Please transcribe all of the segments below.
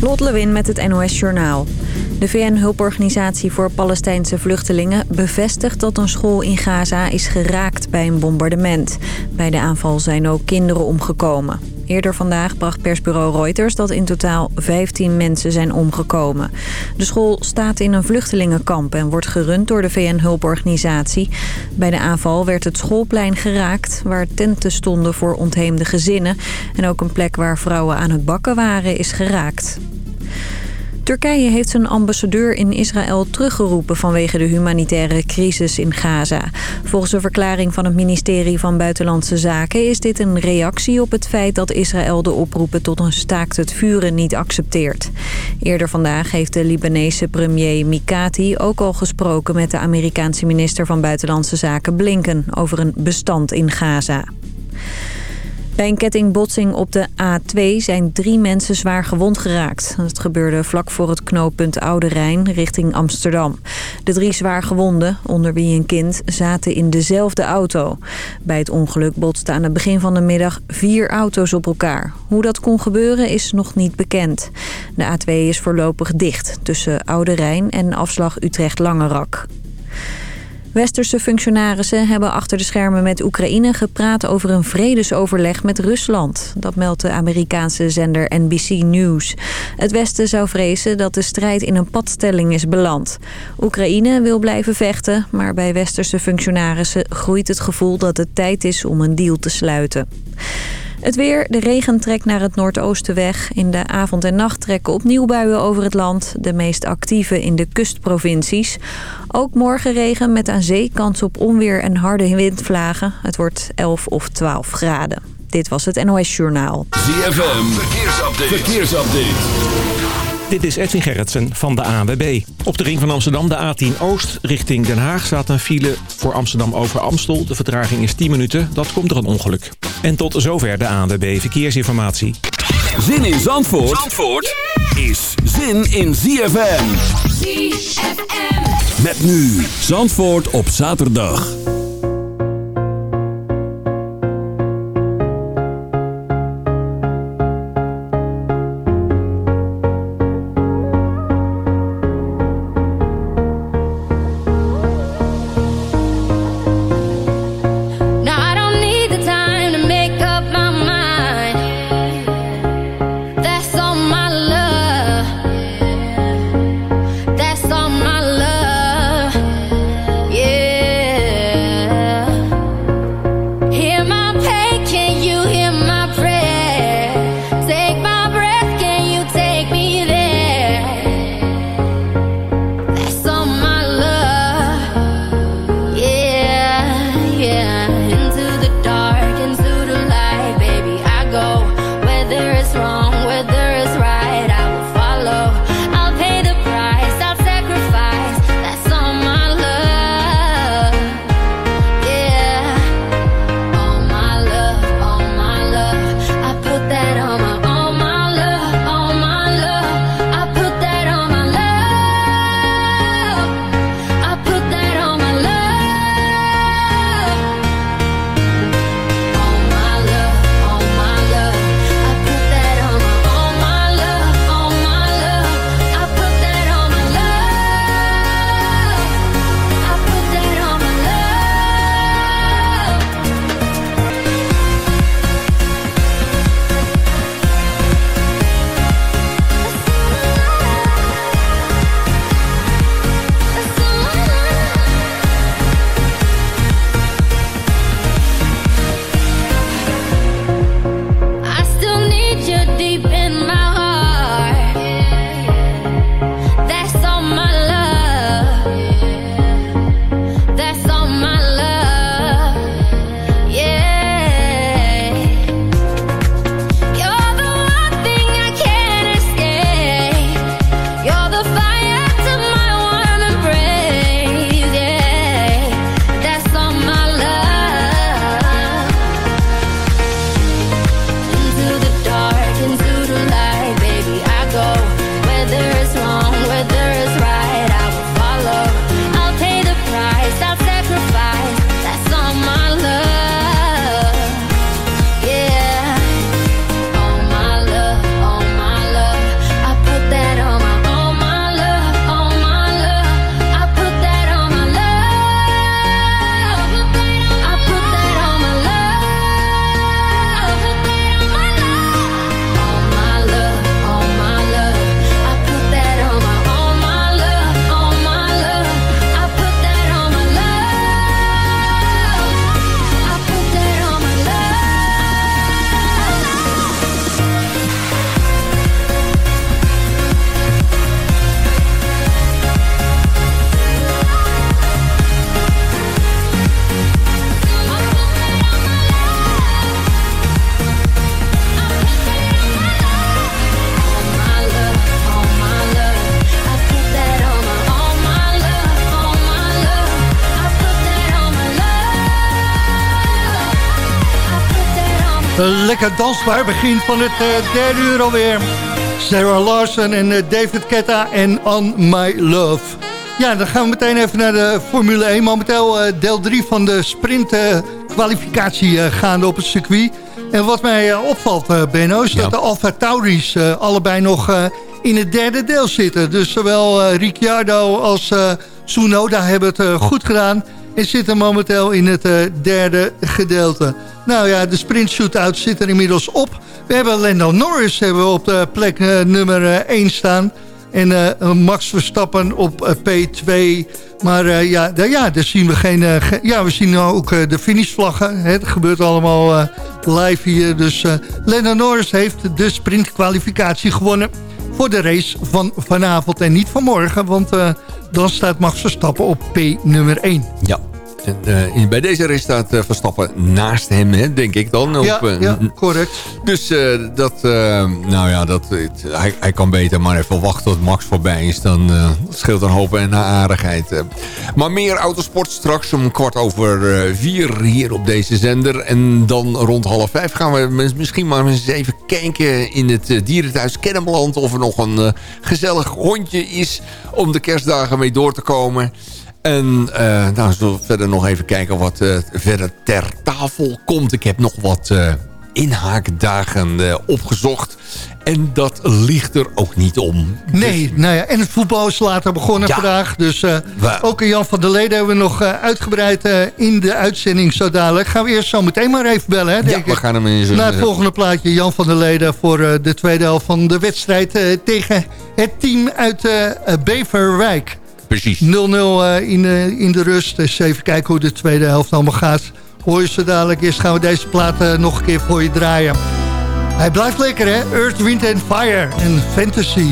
Lot Lewin met het NOS Journaal. De VN-hulporganisatie voor Palestijnse vluchtelingen bevestigt dat een school in Gaza is geraakt bij een bombardement. Bij de aanval zijn ook kinderen omgekomen. Eerder vandaag bracht persbureau Reuters dat in totaal 15 mensen zijn omgekomen. De school staat in een vluchtelingenkamp en wordt gerund door de VN-hulporganisatie. Bij de aanval werd het schoolplein geraakt, waar tenten stonden voor ontheemde gezinnen. En ook een plek waar vrouwen aan het bakken waren is geraakt. Turkije heeft zijn ambassadeur in Israël teruggeroepen vanwege de humanitaire crisis in Gaza. Volgens een verklaring van het ministerie van Buitenlandse Zaken is dit een reactie op het feit dat Israël de oproepen tot een staakt het vuren niet accepteert. Eerder vandaag heeft de Libanese premier Mikati ook al gesproken met de Amerikaanse minister van Buitenlandse Zaken Blinken over een bestand in Gaza. Bij een kettingbotsing op de A2 zijn drie mensen zwaar gewond geraakt. Het gebeurde vlak voor het knooppunt Oude Rijn richting Amsterdam. De drie zwaar gewonden, onder wie een kind, zaten in dezelfde auto. Bij het ongeluk botsten aan het begin van de middag vier auto's op elkaar. Hoe dat kon gebeuren is nog niet bekend. De A2 is voorlopig dicht tussen Oude Rijn en afslag Utrecht-Langerak. Westerse functionarissen hebben achter de schermen met Oekraïne gepraat over een vredesoverleg met Rusland. Dat meldt de Amerikaanse zender NBC News. Het Westen zou vrezen dat de strijd in een padstelling is beland. Oekraïne wil blijven vechten, maar bij Westerse functionarissen groeit het gevoel dat het tijd is om een deal te sluiten. Het weer, de regen trekt naar het noordoosten weg. In de avond en nacht trekken opnieuw buien over het land. De meest actieve in de kustprovincies. Ook morgen regen met aan zee kans op onweer en harde windvlagen. Het wordt 11 of 12 graden. Dit was het NOS Journaal. ZFM, verkeersupdate. verkeersupdate. Dit is Edwin Gerritsen van de ANWB. Op de ring van Amsterdam, de A10 Oost, richting Den Haag... staat een file voor Amsterdam over Amstel. De vertraging is 10 minuten, dat komt door een ongeluk. En tot zover de ANWB Verkeersinformatie. Zin in Zandvoort, Zandvoort is zin in ZFM. ZFM. Met nu Zandvoort op zaterdag. Een lekker dansbaar begin van het uh, derde uur alweer. Sarah Larsen en uh, David Ketta en On My Love. Ja, dan gaan we meteen even naar de Formule 1. Momenteel uh, deel 3 van de sprint kwalificatie gaande op het circuit. En wat mij opvalt, Benno, is dat de Alfa Tauris allebei nog in het derde deel zitten. Dus zowel Ricciardo als Tsunoda hebben het goed gedaan en zitten momenteel in het derde gedeelte. Nou ja, de sprint shootout zit er inmiddels op. We hebben Lando Norris hebben we op de plek uh, nummer 1 uh, staan. En uh, Max Verstappen op P2. Maar ja, daar, ja, daar zien we geen... Ge ja, we zien ook de finishvlaggen. Het gebeurt allemaal live hier. Dus Lando Norris heeft de sprintkwalificatie gewonnen... voor de race van vanavond en niet van morgen. Want dan staat Max Verstappen op P nummer 1. Ja, uh, bij deze race staat uh, Verstappen naast hem, hè, denk ik dan. Op, ja, ja, correct. Dus dat, nou ja, dat, het, hij, hij, kan beter maar even wachten tot Max voorbij is. Dan scheelt een hoop en aardigheid. maar meer autosport straks om kwart over vier hier op deze zender. En dan rond half vijf gaan we misschien maar eens even kijken in het dierenthuis Kennemerland... of er nog een gezellig hondje is om de kerstdagen mee door te komen... En uh, nou, zullen we verder nog even kijken wat uh, verder ter tafel komt. Ik heb nog wat uh, inhaakdagen opgezocht. En dat ligt er ook niet om. Nee, dus... nou ja, en het voetbal is later begonnen vandaag. Dus ook Jan van der Leden hebben we nog uitgebreid in de uitzending zo dadelijk. Gaan we eerst zo meteen maar even bellen, hè, ja, we gaan hem in Na het volgende plaatje Jan van der Leden voor de tweede helft van de wedstrijd... tegen het team uit Beverwijk precies. 0-0 uh, in, in de rust. Dus even kijken hoe de tweede helft allemaal gaat. Hoor je ze dadelijk. Eerst gaan we deze plaat uh, nog een keer voor je draaien. Hij blijft lekker hè. Earth, Wind and Fire en Fantasy.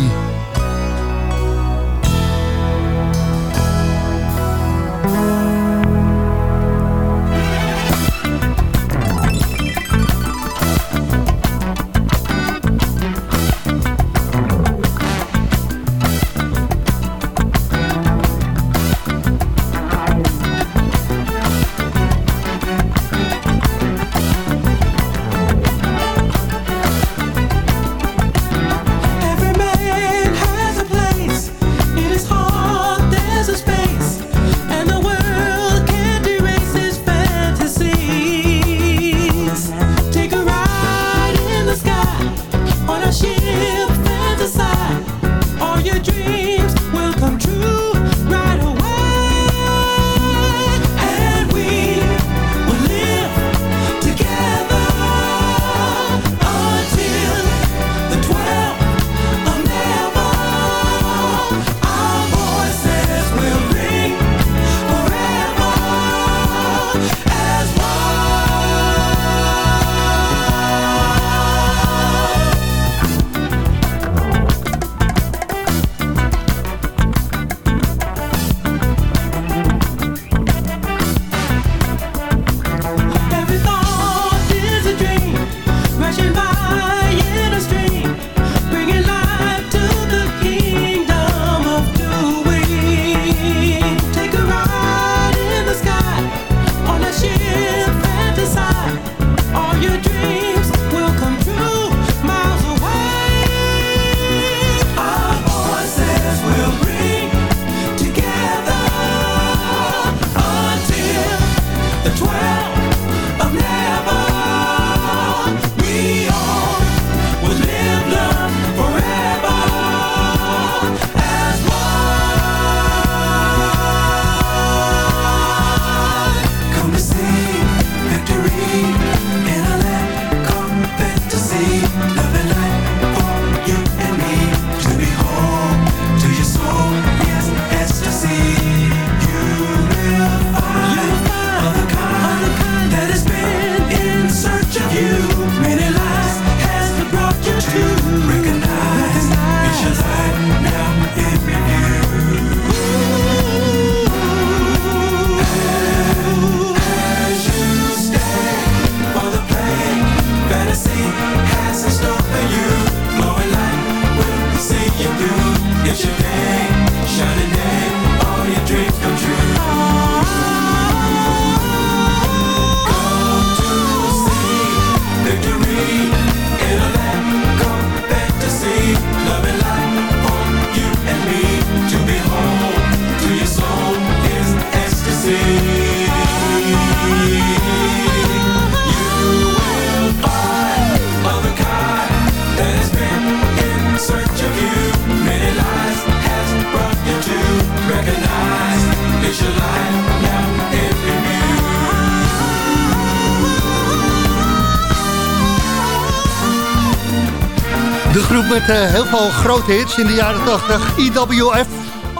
De groep met uh, heel veel grote hits in de jaren 80, IWF.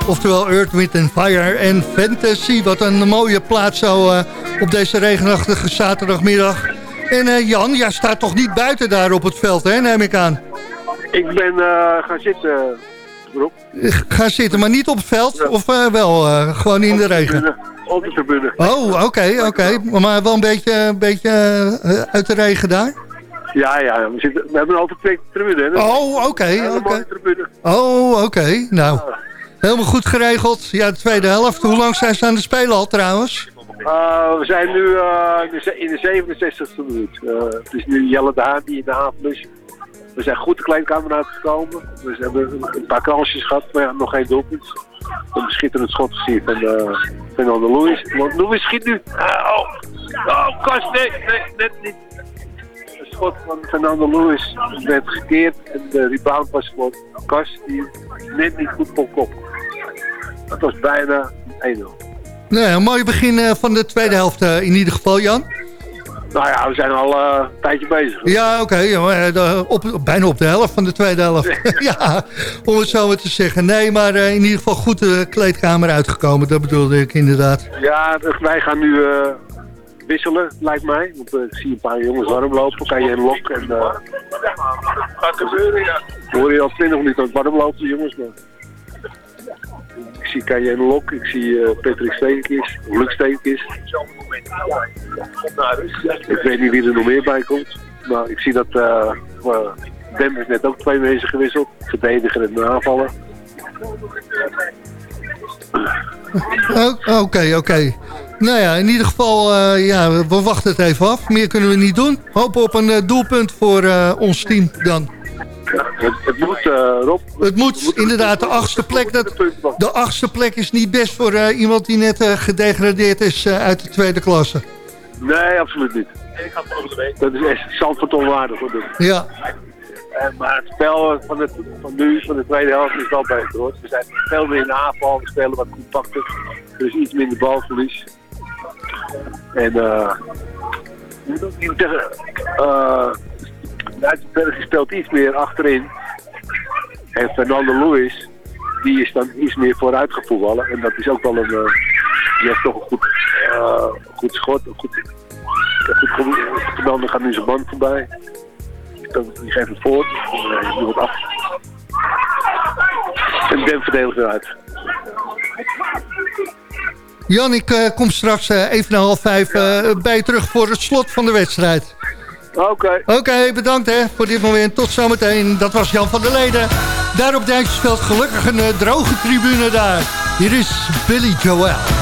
Oftewel Earth, Wind Fire en Fantasy. Wat een mooie plaats zo uh, op deze regenachtige zaterdagmiddag. En uh, Jan, jij staat toch niet buiten daar op het veld, hè, neem ik aan? Ik ben gaan zitten, Rob. Gaan zitten, maar niet op het veld? Of wel gewoon in de regen? Op de tribune. Oh, oké, oké. Okay. Maar wel een beetje, een beetje uit de regen daar? Ja, ja, we, zitten, we hebben altijd twee tribunes. Oh, oké. oké. Oh, oké. Nou, helemaal goed geregeld. Ja, de tweede helft. Hoe lang zijn ze aan de spelen al trouwens? Uh, we zijn nu uh, in de 67e minuut. Uh, het is nu Jelle de Haan die in de haven is. We zijn goed de kleinkamer uitgekomen. We hebben een paar kansjes gehad, maar ja, nog geen doelpunt. Een schitterend schot gezien van, van de Louis. Want Louis schiet nu. oh, oh, kast, nee, nee, net niet schot van Fernando Lewis werd gekeerd. En de rebound was voor Kas die net niet goed kon kop. Dat was bijna 1-0. Nee, een mooi begin eh, van de tweede helft uh, in ieder geval, Jan. Nou ja, we zijn al uh, een tijdje bezig. Ja, oké. Okay, op, bijna op de helft van de tweede helft. ja, om het zo maar te zeggen. Nee, maar in ieder geval goed de kleedkamer uitgekomen. Dat bedoelde ik inderdaad. Ja, wij gaan nu wisselen, lijkt mij. Want uh, ik zie een paar jongens warm lopen. Kan je een lok en... Uh, gaat gebeuren, ja. hoor je al 20 minuten aan het warm lopen, jongens. Maar... Ik zie Kan je een lok, ik zie uh, Patrick Steenkis, Luc Steenkis. Ik weet niet wie er nog meer bij komt. Maar ik zie dat uh, Ben is net ook twee mensen gewisseld. Verdediger en aanvaller. Oké, oké. Okay, okay. Nou ja, in ieder geval, uh, ja, we wachten het even af. Meer kunnen we niet doen. Hopen op een uh, doelpunt voor uh, ons team dan. het, het, moet, Rob. Het moet, inderdaad, de achtste plek. Dat, de achtste plek is niet best voor iemand die net gedegradeerd is uit de tweede klasse. Nee, absoluut niet. Ik ga het Dat is echt Zandvoort onwaardig. Hoor. Ja. En, maar het spel van, het, van nu, van de tweede helft, is wel beter hoor. We zijn veel meer in de aanval, we spelen wat compacter. Er is iets minder balverlies. En uh, uh, Duitsberg speelt iets meer achterin. En Fernando Lewis, die is dan iets meer vooruit gevoetballen. En dat is ook wel een, uh, die heeft toch een goed, goed schot. Een goed, Fernando gaat nu zijn band voorbij. Die geeft het voort. En uh, wordt af. En Ben verdedigt weer uit. Jan, ik uh, kom straks uh, even na half vijf uh, bij je terug voor het slot van de wedstrijd. Oké. Okay. Oké, okay, bedankt hè, voor dit moment. Tot zometeen. Dat was Jan van der Leden. Daar op Dijksveld gelukkig een droge tribune daar. Hier is Billy Joel.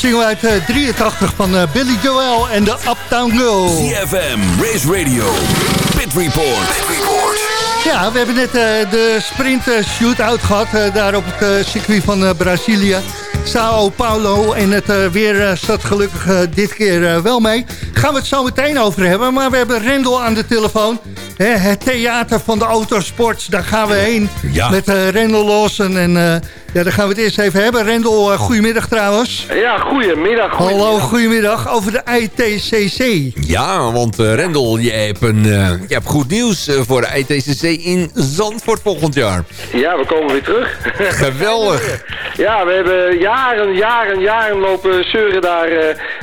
Single uit uh, 83 van uh, Billy Joel en de Uptown Girl. CFM, Race Radio, Pit Report. Pit Report. Ja, we hebben net uh, de sprint shootout gehad, daar op het circuit van Brazilië. Sao Paulo en het weer zat gelukkig dit keer wel mee. Gaan we het zo meteen over hebben, maar we hebben Rendel aan de telefoon het theater van de autosport, daar gaan we heen. Met uh, Rendel Lawson. En uh, ja, daar gaan we het eerst even hebben. Rendel, uh, goedemiddag trouwens. Ja, goedemiddag, goedemiddag. Hallo, goedemiddag. Over de ITCC. Ja, want Rendel, je hebt, een, je hebt goed nieuws voor de ITCC in Zandvoort volgend jaar. Ja, we komen weer terug. Geweldig. ja, we hebben jaren, jaren, jaren lopen zeuren daar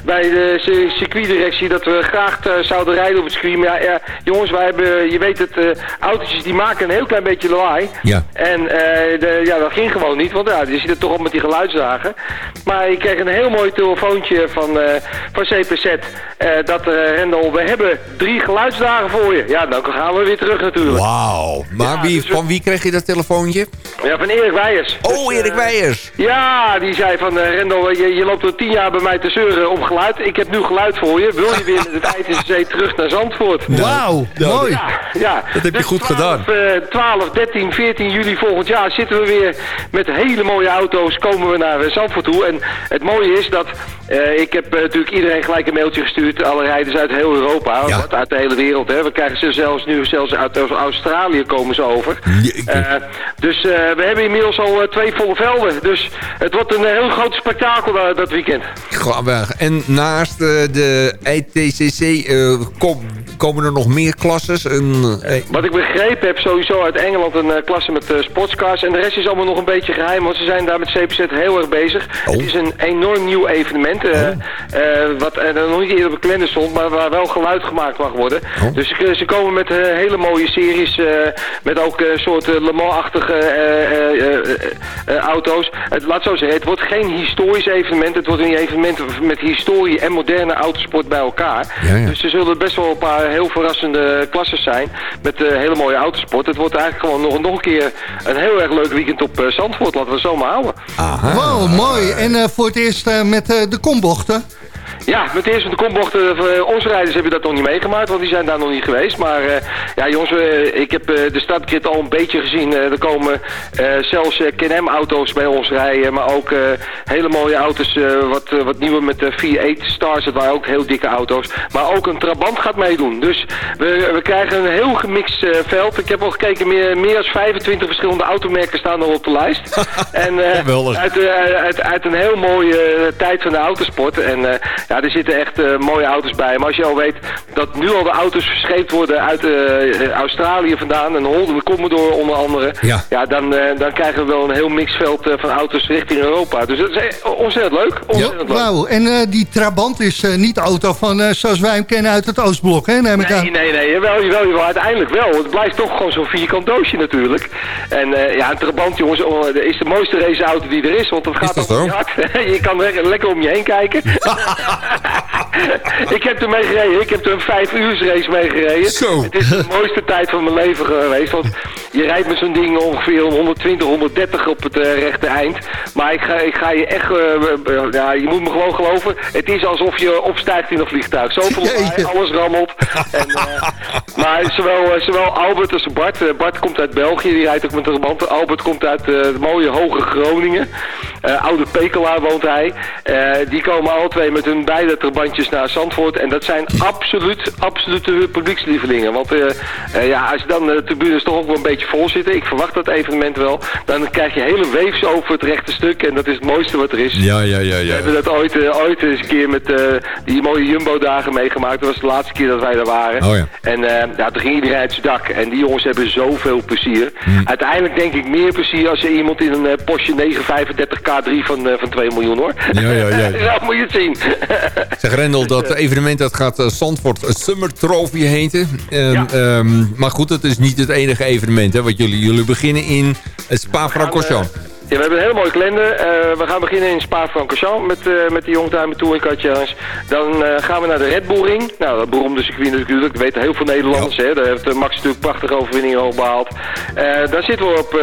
bij de circuitdirectie... dat we graag zouden rijden op het. Maar ja, jongens, wij hebben je weet het, autootjes die maken een heel klein beetje lawaai. Ja. En de, ja, dat ging gewoon niet, want ja, je ziet het toch op met die geluidsdagen. Maar ik kreeg een heel mooi telefoontje van, van CPZ. dat Rendel, we hebben drie geluidsdagen voor je. Ja, dan gaan we weer terug natuurlijk. Wauw. Maar ja, wie, dus van wie kreeg je dat telefoontje? Ja, van Erik Weijers. Oh, dus, Erik Weijers. Ja, die zei van Rendel, je, je loopt al tien jaar bij mij te zeuren om geluid. Ik heb nu geluid voor je. Wil je weer met het ITC terug naar Zandvoort? Wauw, mooi. Ja, ja. Dat heb je goed 12, gedaan. 12, 13, 14 juli volgend jaar zitten we weer met hele mooie auto's. Komen we naar Zandvoort toe. En het mooie is dat uh, ik heb uh, natuurlijk iedereen gelijk een mailtje gestuurd. Alle rijders uit heel Europa, ja. wat, uit de hele wereld. Hè. We krijgen ze zelfs nu zelfs uit Australië komen ze over. Uh, dus we hebben inmiddels al twee volle velden. Dus het wordt een heel groot spektakel dat weekend. Grappig. En naast de ITCC kom, komen er nog meer klasses? Een, Wat ik begrepen heb, sowieso uit Engeland een klasse met sportscars. En de rest is allemaal nog een beetje geheim, want ze zijn daar met CPZ heel erg bezig. Oh. Het is een enorm nieuw evenement. Uh, wat er nog niet eerder op de kalender stond, maar waar wel geluid gemaakt mag worden. Oh. Dus ze komen met hele mooie series, met ook een soort Le Mans-achtige auto's. Het, laat zo zeggen, het wordt geen historisch evenement, het wordt een evenement met historie en moderne autosport bij elkaar. Ja, ja. Dus er zullen best wel een paar heel verrassende klasses zijn met hele mooie autosport. Het wordt eigenlijk gewoon nog, nog een keer een heel erg leuk weekend op Zandvoort, laten we zo maar houden. Aha. Wow, mooi. En voor het eerst met de kombochten. Ja, met de eerste de kombochten, uh, onze rijders hebben dat nog niet meegemaakt, want die zijn daar nog niet geweest. Maar uh, ja jongens, uh, ik heb de startkit al een beetje gezien. er komen zelfs KM-auto's bij ons rijden, maar ook hele mooie auto's, wat, wat nieuwe met de 4.8 Stars, dat waren ook heel dikke auto's. Maar ook een Trabant gaat meedoen. Dus we, we krijgen een heel gemixt veld. Ik heb al gekeken, meer, meer dan 25 verschillende automerken staan er op de lijst. en uit, uit, uit, een heel mooie tijd van de autosport. En ja, er zitten echt uh, mooie auto's bij. Maar als je al weet dat nu al de auto's verscheept worden uit uh, Australië vandaan, een Holden Commodore onder andere, ja. Ja, dan, uh, dan krijgen we wel een heel mixveld van auto's richting Europa. Dus dat is ontzettend leuk. Ontzettend ja, wauw. En die Trabant is niet de auto van zoals wij hem kennen uit het Oostblok, hè? Neem ik nee, aan. nee, nee, jawel, jawel, jawel, uiteindelijk wel. Het blijft toch gewoon zo'n vierkant doosje natuurlijk. En ja, een Trabant, jongens, oh, is de mooiste raceauto die er is, want dat gaat toch hard. je kan lekker om je heen kijken. ik heb er mee gereden. Ik heb er een vijf uur race mee gereden. Zo. Het is de mooiste tijd van mijn leven geweest. Want je rijdt met zo'n ding ongeveer 120, 130 op het uh, rechte eind. Maar ik ga, ik ga je echt... Uh, ja, je moet me gewoon geloven. Het is alsof je opstijgt in een vliegtuig. Zoveel lawaai, alles rammelt. en, maar zowel, zowel Albert als Bart. Bart komt uit België. Die rijdt ook met een band. Albert komt uit mooie hoge Groningen. Oude Pekela woont hij. die komen alle twee met hun beide trabantjes naar Zandvoort. En dat zijn absoluut, absolute publiekslievelingen. Want uh, ja, als dan de tribunes toch ook wel een beetje vol zitten, ik verwacht dat evenement wel, dan krijg je hele weefs over het rechte stuk. En dat is het mooiste wat er is. Ja, ja, ja. ja. We hebben dat ooit, ooit eens een keer met die mooie Jumbo-dagen meegemaakt. Dat was de laatste keer dat wij daar waren. Oh, ja. En ja, toen ging iedereen uit zijn dak. En die jongens hebben zoveel plezier. Hmm. Uiteindelijk denk ik meer plezier als je iemand in een Porsche 935 K3 van, van 2 miljoen hoor. Ja, ja, ja. Zo moet je het zien. Zeg Rendel, dat evenement dat gaat uh, Zandvoort Summer Trophy heten. Um, um, maar goed, het is niet het enige evenement. Hè, wat jullie, jullie beginnen in Spa-Francorchamps. Ja, we hebben een hele mooie kalender. Eh, we gaan beginnen in Spa-Francorchamps met, uh, met de Youngtimer Touring Car Challenge. Dan uh, gaan we naar de Red Bull Ring. Nou, dat beroemde circuit natuurlijk. Dat weten heel veel Nederlanders. Hè? Daar heeft Max natuurlijk prachtige overwinningen al behaald. daar zitten we op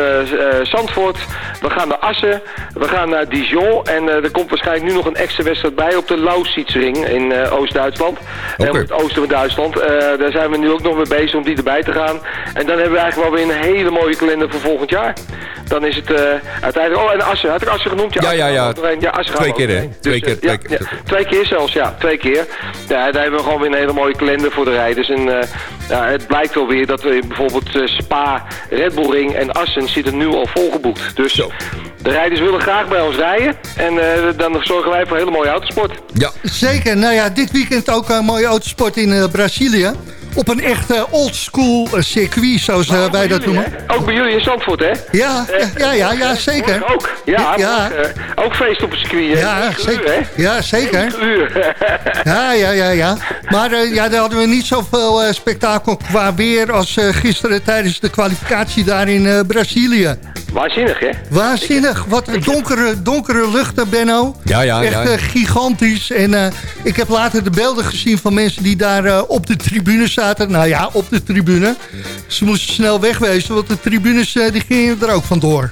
Zandvoort. We gaan naar Assen. We gaan naar Dijon. En er komt waarschijnlijk nu nog een extra wedstrijd bij op de Lausitzring in Oost-Duitsland. Okay. het oosten van Duitsland. daar zijn we nu ook nog mee bezig om die erbij te gaan. En dan hebben we eigenlijk wel weer een hele mooie kalender voor volgend jaar. Dan is het uiteindelijk... Oh, en Assen. Had ik Assen genoemd? Ja, ja, ja. ja Assen twee keer, hè? Twee, keer, twee, keer. Ja, twee keer zelfs, ja. Twee keer. Ja, daar hebben we gewoon weer een hele mooie kalender voor de rijders. En uh, ja, het blijkt wel weer dat we bijvoorbeeld uh, Spa, Red Bull Ring en Assen zitten nu al volgeboekt. Dus Zo. de rijders willen graag bij ons rijden. En uh, dan zorgen wij voor hele mooie autosport. Ja. Zeker. Nou ja, dit weekend ook een mooie autosport in Brazilië op een echt oldschool circuit, zoals uh, wij dat noemen. Ook bij jullie in Zandvoort, hè? Ja, ja, ja, ja, zeker. Ook, ja. ja. Ook, uh, ook feest op een circuit, Ja, zeker. Uur, ja, zeker. Uur. ja, ja, ja, ja. Maar uh, ja, daar hadden we niet zoveel spektakel qua weer als gisteren tijdens de kwalificatie daar in Brazilië. Waanzinnig, hè? Waanzinnig. Wat donkere, donkere luchten, Benno. Ja, ja, Echt ja. gigantisch. En ik heb later de beelden gezien van mensen die daar op de tribune zaten nou ja, op de tribune. Ze moesten snel wegwezen, want de tribunes uh, die gingen er ook vandoor.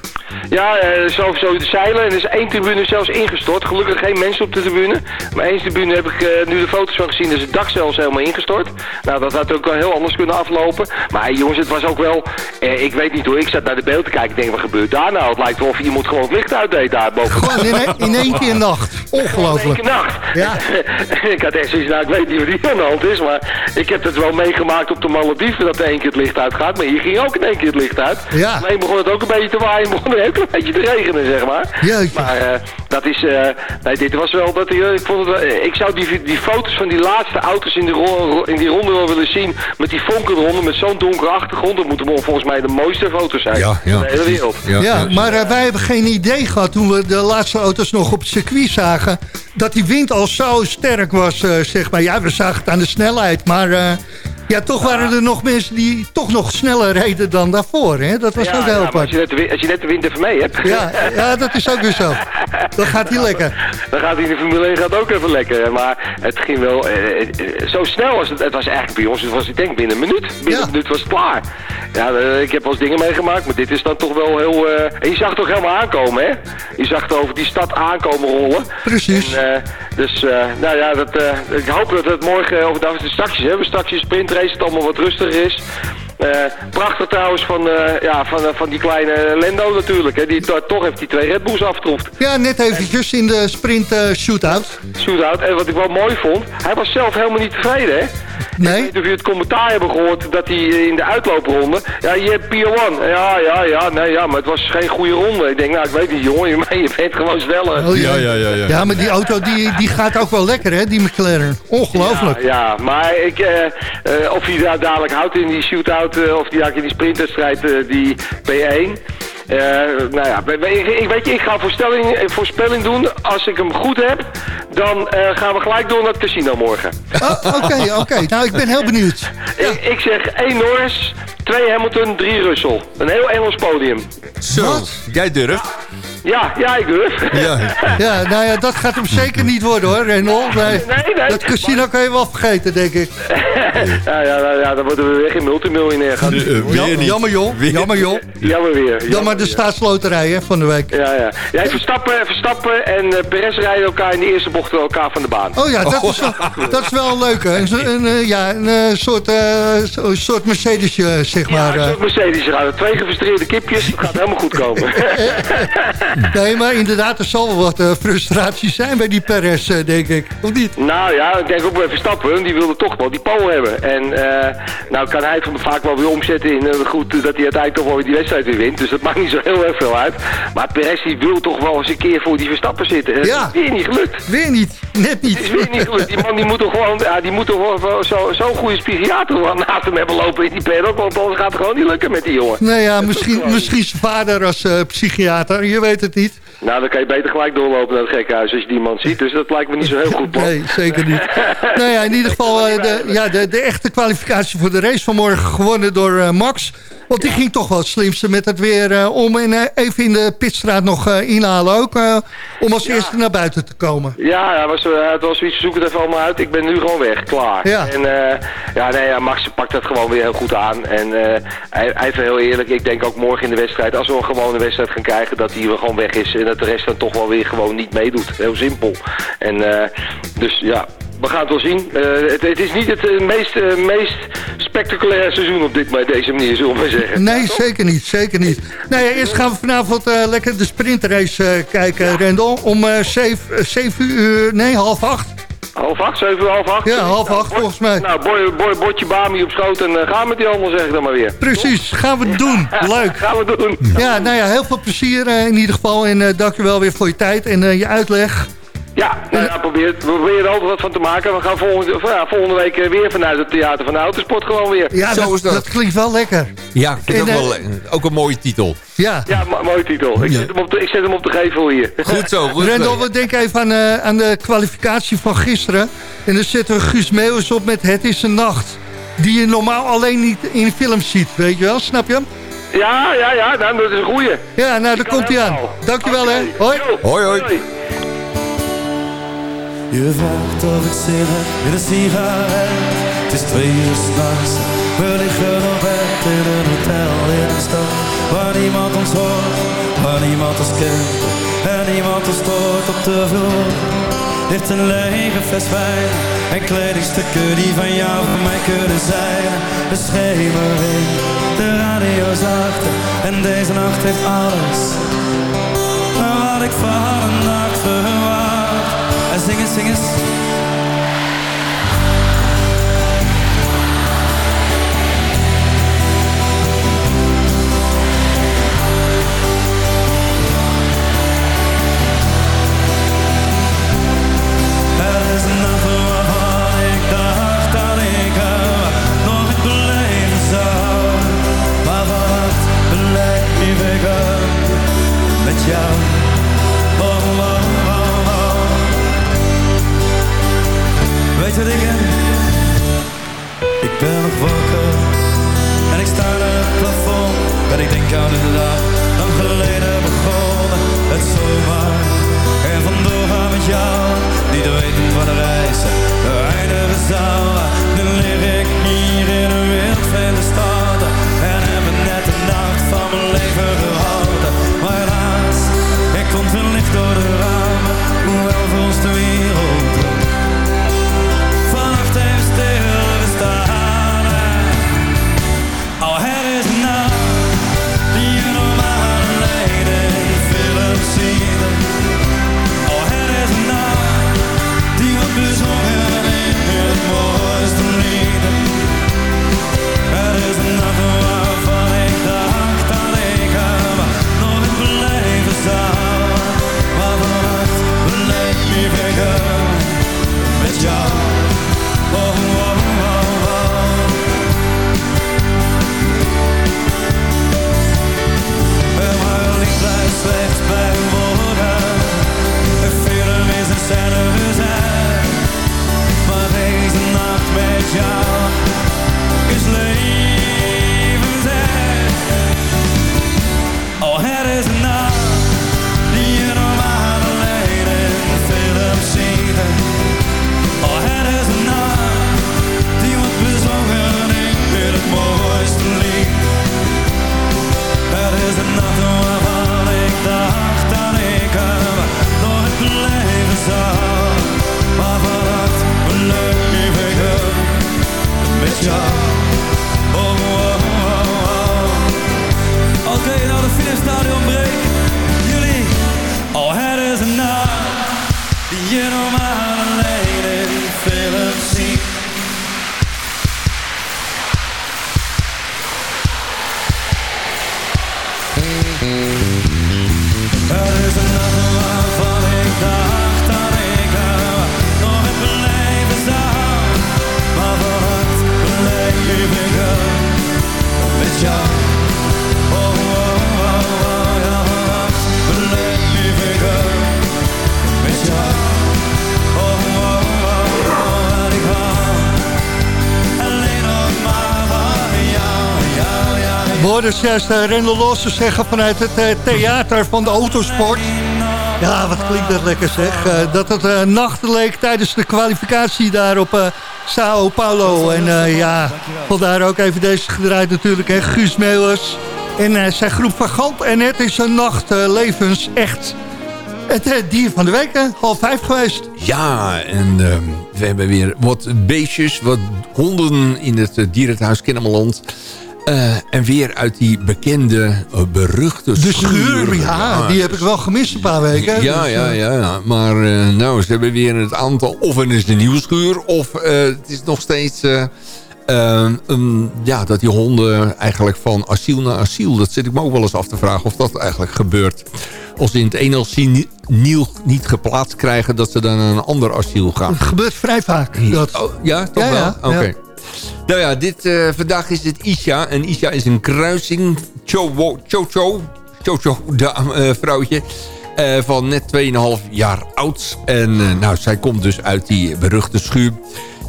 Ja, sowieso de zeilen. En er is één tribune zelfs ingestort. Gelukkig geen mensen op de tribune. Maar één tribune heb ik uh, nu de foto's van gezien. Dus het dak zelfs helemaal ingestort. Nou, dat had ook wel heel anders kunnen aflopen. Maar jongens, het was ook wel... Eh, ik weet niet hoe, ik zat naar de beeld te kijken. Ik denk, wat gebeurt daar nou? Het lijkt wel of iemand gewoon het licht uitdeed daar boven. Gewoon in, in één keer nacht. Ongelooflijk. In één keer nacht. Ja. ik had echt zoiets, nou, ik weet niet wat hier aan de hand is. Maar ik heb het wel meegemaakt op de Malediven dat er één keer het licht uitgaat. Maar hier ging ook in één keer het licht uit. Ja. Alleen begon het ook een beetje te waaien. Begon ook een beetje te regenen, zeg maar. Jeetje. Maar uh, dat is... Uh, nee, dit was wel... Dat, uh, ik, vond het, ik zou die, die foto's van die laatste auto's in die, ro in die ronde wel willen zien. Met die vonkenronde, met zo'n donkere achtergrond. Dat moeten volgens mij de mooiste foto's zijn. Ja, ja. de hele wereld. Ja, ja maar wij hebben geen idee gehad toen we de laatste auto's nog op het circuit zagen... dat die wind al zo sterk was, zeg maar. Ja, we zagen het aan de snelheid, maar... Ja, toch waren er nog mensen die toch nog sneller reden dan daarvoor. Hè? Dat was ja, ook heel ja, apart. Als je, net de, als je net de wind even mee hebt. Ja, ja, dat is ook weer zo. Dan gaat hij lekker. Dan gaat hij in de Formule 1 gaat ook even lekker. Maar het ging wel eh, eh, zo snel als het. Het was eigenlijk bij ons, het was ik denk binnen een minuut. Binnen een minuut was het klaar. Ja, ik heb wel eens dingen meegemaakt, maar dit is dan toch wel heel... Uh, en je zag het toch helemaal aankomen, hè? Je zag het over die stad aankomen rollen. Precies. En, dus, nou ja, dat, ik hoop dat het morgen, of dat we straks hebben, straks een sprintrace, het allemaal wat rustiger is. Uh, prachtig trouwens van, uh, ja, van, uh, van die kleine Lendo natuurlijk. Hè, die toch heeft die twee Red Bulls afgetroefd. Ja, net eventjes in de sprint shootout. Shootout. En wat ik wel mooi vond, hij was zelf helemaal niet tevreden. Hè? Nee. Ik weet niet of jullie het commentaar hebben gehoord dat hij in de uitloopronde... Ja, je hebt Pier 1. Ja, ja, ja, nee, ja, maar het was geen goede ronde. Ik denk, nou, ik weet niet, jongen, maar je bent gewoon sneller. Oh, ja. Ja, ja, ja, ja. maar die auto die, die gaat ook wel lekker, hè, die McLaren. Ongelooflijk. Ja, ja maar ik, uh, of hij daar dadelijk houdt in die shootout, uh, of die in die sprintwedstrijd, uh, die P1... Uh, nou ja, ik, weet je, ik ga voorspelling, voorspelling doen. Als ik hem goed heb, dan uh, gaan we gelijk door naar het casino morgen. Oké, oh, oké. Okay, okay. Nou, ik ben heel benieuwd. Ja. Ik, ik, zeg 1 Norris, 2 Hamilton, 3 Russell. Een heel Engels podium. Zo, Wat? jij durft. Ja, ja, ik durf. Ja. ja, nou ja, dat gaat hem zeker niet worden hoor, Renault. Nee, nee, nee. Dat casino kan je wel vergeten, denk ik. ja, ja, nou, ja, dan worden we weer geen multimiljonair gaan. Uh, weer niet. Jammer joh, weer. jammer joh. Jammer weer. Jammer dan maar de staatsloterij hè, van de week. Ja, ja. Jij Verstappen, Verstappen en uh, Perez rijden elkaar in de eerste bocht elkaar van de baan. Oh ja, dat, is, wel, dat is wel leuk hè. Een, een, een ja, een uh, soort, uh, een soort Mercedesje, zeg maar. Ja, een soort Mercedes. Twee gefrustreerde kipjes, dat gaat helemaal goed komen. nee, maar inderdaad, er zal wel wat uh, frustratie zijn bij die Perez, uh, denk ik. Of niet? Nou ja, ik denk ook bij Verstappen. Die wilde toch wel die pole hebben. En uh, nou kan hij het vaak wel weer omzetten in goed dat hij uiteindelijk toch wel weer die wedstrijd weer wint. Dus dat maakt niet zo heel erg veel uit. Maar Perez die wil toch wel eens een keer voor die Verstappen zitten. En ja. weer niet gelukt. Weer niet. Net niet. Het is weer niet gelukt. Die man die moet toch gewoon, ja, die moet toch wel zo'n zo goede psychiater naast hem hebben lopen in die paddock. Want anders gaat het gewoon niet lukken met die jongen. Nou ja, misschien, misschien zijn vader als psychiater. Je weet het niet. Nou, dan kan je beter gelijk doorlopen naar het gekhuis als je die man ziet. Dus dat lijkt me niet zo heel goed plan. Nee, zeker niet. nou ja, in ieder geval uh, de, ja, de, de echte kwalificatie voor de race vanmorgen gewonnen door uh, Max. Want die ging toch wel het slimste met het weer uh, om. En uh, even in de pitstraat nog uh, inhalen ook. om als eerste naar buiten te komen. Ja, ja was, het was zoiets, zoek het even allemaal uit. Ik ben nu gewoon weg, klaar. Ja. En ja, nee, Max pakt dat gewoon weer heel goed aan. En even heel eerlijk, ik denk ook morgen in de wedstrijd, als we een gewone wedstrijd gaan krijgen, dat hij weer gewoon weg is. En dat de rest dan toch wel weer gewoon niet meedoet. Heel simpel. En dus ja, we gaan het wel zien. Uh, het, het, is niet het uh, meest, uh, meest spectaculaire seizoen op dit, deze manier, zullen we zeggen. Nee, zeker niet. Zeker niet. Ja, eerst gaan we vanavond lekker de sprintrace kijken, ja. Rendel. Om 7 uur, nee, half acht. Half acht, zeven uur, half acht. Ja, half acht nou, volgens mij. Nou, boy, boy, bordje Bami op schoot en uh, gaan met die handel, zeg ik dan maar weer. Precies, gaan we doen. Leuk. gaan we doen. Ja, nou ja, heel veel plezier uh, in ieder geval. En uh, dankjewel weer voor je tijd en je uitleg. Ja, nou ja probeer, we proberen er altijd wat van te maken. We gaan volgende, ja, volgende week eh, weer vanuit het Theater van de Autosport gewoon weer. Ja, Zo dat, is dat. dat klinkt wel lekker. Ja, en, ook, wel, ook een mooie titel. Ja, ja mooie titel. Ik, zet hem op de, ik zet hem op de gevel hier. Goed zo. Goed Rendel, we denken even aan, uh, aan de kwalificatie van gisteren. En dan zetten we Guus Meeuwis op met Het is een nacht. Die je normaal alleen niet in films ziet, weet je wel? Snap je hem? Ja, ja, ja, nou, dat is een goeie. Ja, nou, daar komt hij aan. Dankjewel, okay. hè. Hoi. Hoi, hoi. hoi. Je vraagt of ik zin heb in een sigaret. Het is twee uur s'nachts. We liggen op bed in een hotel in een stad. Waar niemand ons hoort, waar niemand ons kent. En niemand ons stoort op de vloer. Ligt een lege fles wijn. En kledingstukken die van jou van mij kunnen zijn. De schemering, de radio zachter. En deze nacht heeft alles. Wat ik van een nacht verwacht zingen, zingen. Is een nacht waarvan ik dacht dat ik nooit beleven zou. Maar wat beleef ik er met jou? Ben nog wakker. En ik sta naar het plafond. En ik denk aan de dag Lang geleden begonnen. Het zomaar. En vandoor gaan met jou. Niet weten van de reizen. De eindigen zouden Nu lig ik hier in een wereld vele staden En heb net de nacht van mijn leven We hoorden juist uh, Rendel zeggen vanuit het uh, theater van de autosport. Ja, wat klinkt dat lekker zeg. Uh, dat het uh, nacht leek tijdens de kwalificatie daar op Sao Paulo. En ja, vandaar ook even deze gedraaid natuurlijk. Hè. Guus Meeuwers en zijn groep van Gant. En het is een nacht levens echt het dier van de week, hè? half vijf geweest. Ja, en uh, we hebben weer wat beestjes, wat honden in het dierenhuis Kennemerland. Uh, en weer uit die bekende, beruchte De schuur, ja, die heb ik wel gemist een paar weken. Ja, dus, ja, ja, ja. Maar nou, ze hebben weer het aantal... Of het is de nieuwe schuur, of het is nog steeds... Um, ja, dat die honden eigenlijk van asiel naar asiel... dat zit ik me ook wel eens af te vragen of dat eigenlijk gebeurt als ze in het ene asiel niet geplaatst krijgen... dat ze dan naar een ander asiel gaan. Het gebeurt vrij vaak. Dat... Oh, ja, toch wel? Oké. Nou ja, dit, uh, vandaag is het Isha. En Isha is een kruising. Chocho, Chocho, uh, vrouwtje. Uh, van net 2,5 jaar oud. En nou, zij komt dus uit die beruchte schuur.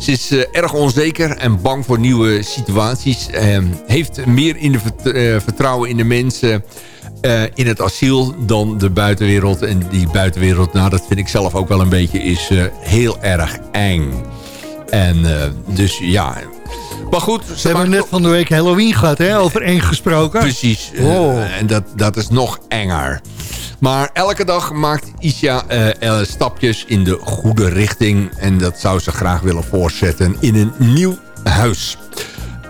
Ze is erg onzeker en bang voor nieuwe situaties. heeft meer in de vertrouwen in de mensen in het asiel dan de buitenwereld. En die buitenwereld, nou dat vind ik zelf ook wel een beetje, is heel erg eng. En uh, dus ja... Maar goed... Ze hebben net van de week Halloween gehad, hè? Over eng gesproken. Precies. Oh. en dat, dat is nog enger. Maar elke dag maakt Isha stapjes in de goede richting. En dat zou ze graag willen voortzetten in een nieuw huis.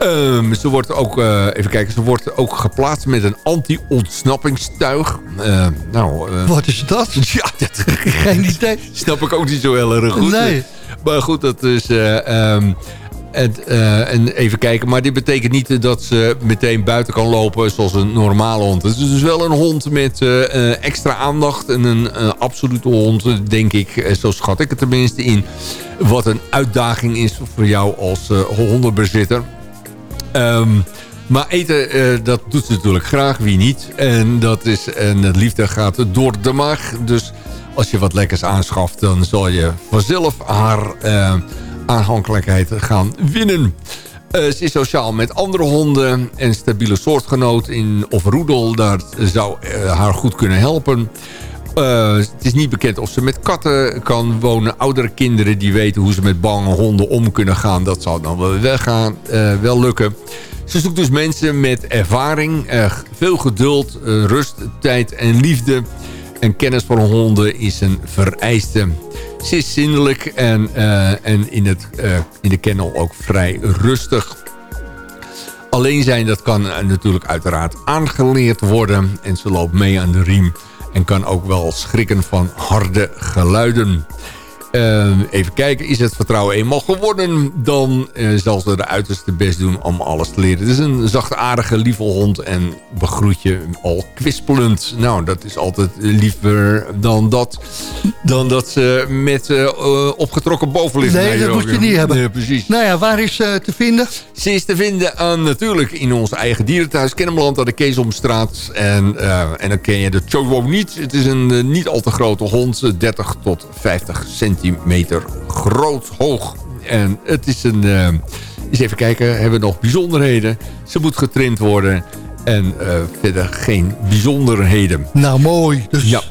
Um, ze wordt ook, uh, even kijken, ze wordt ook geplaatst met een anti-ontsnappingstuig. Uh, nou, Wat is dat? Ja, dat geen idee. Snap ik ook niet zo heel erg goed. Nee. Maar goed, dat is... En, en, even kijken, maar dit betekent niet dat ze meteen buiten kan lopen zoals een normale hond. Het is dus wel een hond met extra aandacht en een absolute hond, denk ik. Zo schat ik het tenminste in. Wat een uitdaging is voor jou als hondenbezitter. Um, maar eten, dat doet ze natuurlijk graag, wie niet. En, dat is, en het liefde gaat door de maag. Dus als je wat lekkers aanschaft, dan zal je vanzelf haar uh, aanhankelijkheid gaan winnen. Uh, ze is sociaal met andere honden en stabiele soortgenoot in of roedel. Dat zou haar goed kunnen helpen. Het is niet bekend of ze met katten kan wonen. Oudere kinderen die weten hoe ze met bange honden om kunnen gaan. Dat zal dan wel weggaan, wel lukken. Ze zoekt dus mensen met ervaring, veel geduld, rust, tijd en liefde. En kennis van honden is een vereiste. Ze is zindelijk en, en in, het, in de kennel ook vrij rustig. Alleen zijn, dat kan natuurlijk uiteraard aangeleerd worden. En ze loopt mee aan de riem en kan ook wel schrikken van harde geluiden. Uh, even kijken, is het vertrouwen eenmaal geworden... dan uh, zal ze de uiterste best doen om alles te leren. Het is een zachtaardige, lieve hond en begroet je al kwispelend. Nou, dat is altijd liever dan dat, dan dat ze met uh, opgetrokken bovenlicht... Nee, dat moet je niet hebben. Nee, precies. Nou ja, waar is ze te vinden? Ze is te vinden aan, natuurlijk in ons eigen dierenthuis Kennemerland... aan de Keesomstraat. En, en dan ken je de Chowo niet. Het is een niet al te grote hond, 30 tot 50 centimeter centimeter groot hoog. En het is een... Uh, eens even kijken, hebben we nog bijzonderheden? Ze moet getraind worden. En uh, verder geen bijzonderheden. Nou, mooi. Dus... Ja,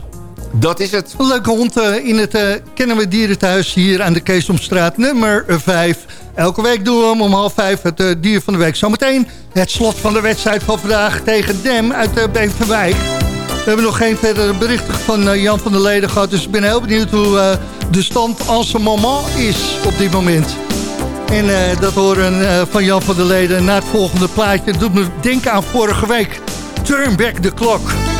dat is het. Leuke hond uh, in het uh, Kennen we Dierenthuis hier aan de Keesomstraat nummer 5. Elke week doen we hem om half vijf het uh, dier van de week. Zometeen het slot van de wedstrijd van vandaag tegen Dem uit uh, Beverwijk. We hebben nog geen verdere berichten van Jan van der Leden gehad. Dus ik ben heel benieuwd hoe de stand als ce moment is op dit moment. En uh, dat horen van Jan van der Leden na het volgende plaatje. Doet me denken aan vorige week. Turn back the clock.